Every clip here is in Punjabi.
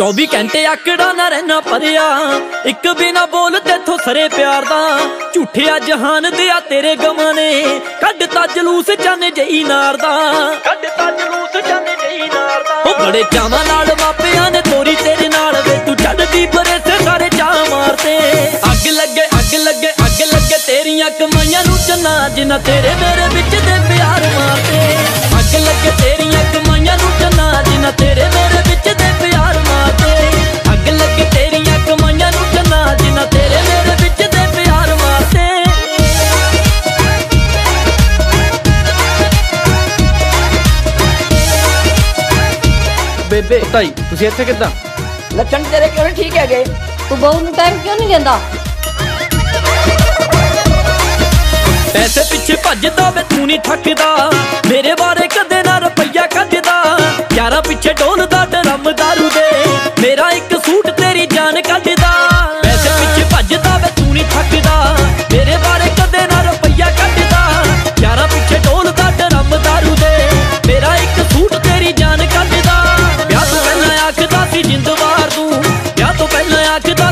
24 ਘੰਟੇ ਆਕੜਾ ਨਾ ਰਹਿਣਾ ਪਰਿਆ। ਇੱਕ ਵੀ ਨਾ ਬੋਲ ਤੇਥੋਂ ਸਰੇ ਪਿਆਰ ਦਾ। ਝੂਠਿਆ ਜਹਾਨ ਦਿਆ ਤੇਰੇ ਗਮਾਂ ਨੇ। ਕੱਢਤਾ ਜਲੂਸ ਚੰਨ ਜਈ ਨਾਰ ਦਾ। ਕੱਢਤਾ ਜਲੂਸ ਚੰਨ ਜਈ ਨਾਰ ਦਾ। ਉਹ ਬੜੇ ਚਾਵਾਂ ਨਾਲ ਮਾਪਿਆਂ ਨੇ ਤੋਰੀ ਤੇਰੇ ਨਾਲ ਵੇ। ਤੂੰ ਛੱਡਦੀ ਪਰੇ ਸੇ ਸਾਰੇ ਚਾਹ ਮਾਰਦੇ। ਅੱਗ ਲੱਗੇ ਅੱਗ ਲੱਗੇ ਅੱਗ ਲੱਗੇ ਤੇਰੀਆਂ ਕਮਾਈਆਂ ਨੂੰ ਚੰਨਾ। ਜਿਨ੍ਹਾਂ ਤੇਰੇ ਮੇਰੇ ਵਿੱਚ ਦੇ ਬੇਬੇ ਤਾਈ ਤੁਸੀਂ ਇੱਥੇ ਕਿੱਦਾਂ? ਲੱਛਣ ਤੇਰੇ ਕਿਉਂ ਨੀ ਠੀਕ ਹੈਗੇ? ਤੂੰ ਬਹੂ ਨੂੰ ਟਾਈਮ ਕਿਉਂ ਨਹੀਂ ਦਿੰਦਾ? ਪੈਸੇ ਪਿੱਛੇ ਭੱਜਦਾ ਵੇ ਤੂੰ ਨਹੀਂ ਥੱਕਦਾ ਮੇਰੇ ਬਾਰੇ ਕਦੇ ਨਾ ਰੁਪਈਆ ਕੱਢਦਾ ਯਾਰਾਂ ਪਿੱਛੇ ਢੋਲਦਾ ਡਰਮ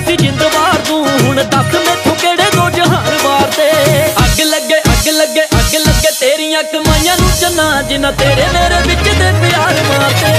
ਆਖਦਾ ਸੀ ਜਿੰਦਵਾਰ ਤੂੰ, ਹੁਣ ਦੱਸ ਮੈਥੋਂ ਕਿਹੜੇ ਦੋ ਜਹਾਨ ਮਾਰਦੇ ਅੱਗ ਲੱਗੇ ਅੱਗ ਲੱਗੇ ਅੱਗ ਲੱਗੇ ਤੇਰੀਆਂ ਕਮਾਈਆਂ ਨੂੰ ਚੰਨਾ ਜਿਨ੍ਹਾਂ ਤੇਰੇ ਮੇਰੇ ਵਿੱਚ ਦੇ ਪਿਆਰ ਮਾਰਦੇ।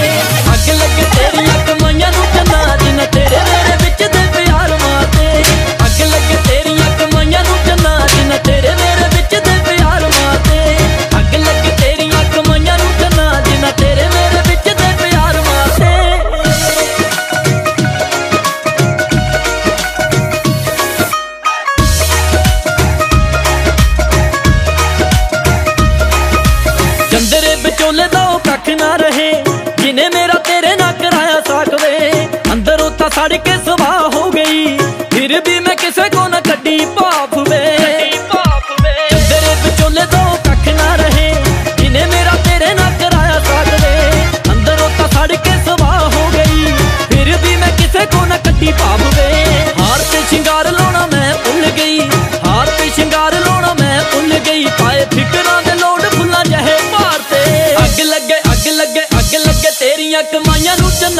ਚੰਦਰੇ ਦਾ ਉਹ ਕੱਖ ਨਾ ਰਹੇ, ਜਿਨੇ ਮੇਰਾ ਤੇਰੇ ਨਾਲ ਕਰਾਇਆ ਸਾਕਵੇ ਅੰਦਰੋਂ ਤਾਂ ਸੜ ਕੇ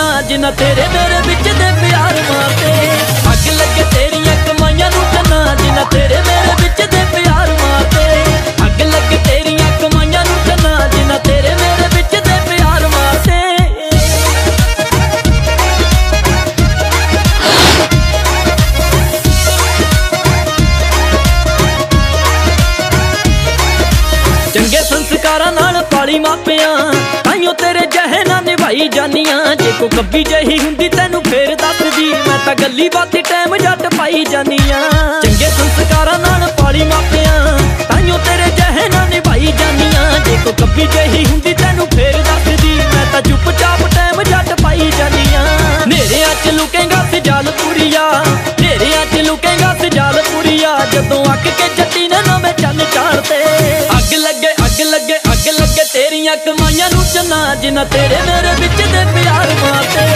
ਨੂੰ ਚੰਨਾ ਤੇਰੇ ਮੇਰੇ ਵਿੱਚ ਦੇ ਪਿਆਰ ਮਾਰਤੇ ਅੱਗ ਲੱਗੇ ਤੇਰੀਆਂ ਕਮਾਈਆਂ ਨੂੰ ਚੰਨਾ ਜਿਨ੍ਹਾਂ ਤੇਰੇ ਮੇਰੇ ਵਿੱਚ ਦੇ ਪਿਆਰ ਮਾਰਤੇ ਅੱਗ ਲੱਗੇ ਤੇਰੀਆਂ ਕਮਾਈਆਂ ਨੂੰ ਚੰਨਾ ਜਿਨ੍ਹਾਂ ਤੇਰੇ ਮੇਰੇ ਵਿੱਚ ਦੇ ਪਿਆਰ ਮਾਰਤੇ ਚੰਗੇ ਸੰਸਕਾਰਾਂ ਨਾਲ ਪਾਲੀ ਮਾਪਿਆਂ ਜਹੇ ਜਾਨੀਆਂ, ਜੇ ਕੋ ਕੱਬੀ ਜਹੀ ਹੁੰਦੀ ਤੈਨੂੰ ਫੇਰ ਦੱਸਦੀ। ਮੈਂ ਤਾਂ ਗੱਲੀ ਬਾਤੀ ਟਾਈਮ ਜੱਟ ਪਾਈ ਜਾਨੀਆਂ। ਚੰਗੇ ਸੰਸਕਾਰਾਂ ਨਾਲ ਪਾਲੀ ਮਾਪਿਆਂ ਤਾਈਓ ਤੇਰੇ ਜਹੇ ਨਾਲ ਨਿਭਾਈ ਜਾਨੀਆਂ। ਜੇ ਕੋ ਕੱਬੀ ਜਹੀ ਹੁੰਦੀ ਤੈਨੂੰ ਫੇਰ ਦੱਸਦੀ, ਮੈਂ ਤਾਂ ਚੁੱਪਚਾਪ ਟਾਈਮ ਜੱਟ ਪਾਈ ਜਾਨੀਆਂ। ਨੇਰਿਆਂ ਚ ਲੁਕੇਗਾ ਸਜਾਲਪੁਰੀਆ ਨੇਰਿਆਂ ਚ ਲੁਕੇਗਾ ਸਜਾਲਪੁਰੀਆ ਜਦੋਂ ਅੱਕ ਕੇ ਜੱਟੀ ਨੇ ਨਵੇਂ ਚੰਨ ਚਾੜਤੇ, ਅੱਗ ਲੱਗੇ ਅੱਗ ਲੱਗੇ ਅੱਗ ਲੱਗੇ ਤੇਰੀਆਂ ਕਮਾਈਆਂ ਨੂੰ ਤੇਰੇ ਮੇਰੇ ਵਿੱਚ ਦੇ ਪਿਆਰ ਮਾਰਦੇ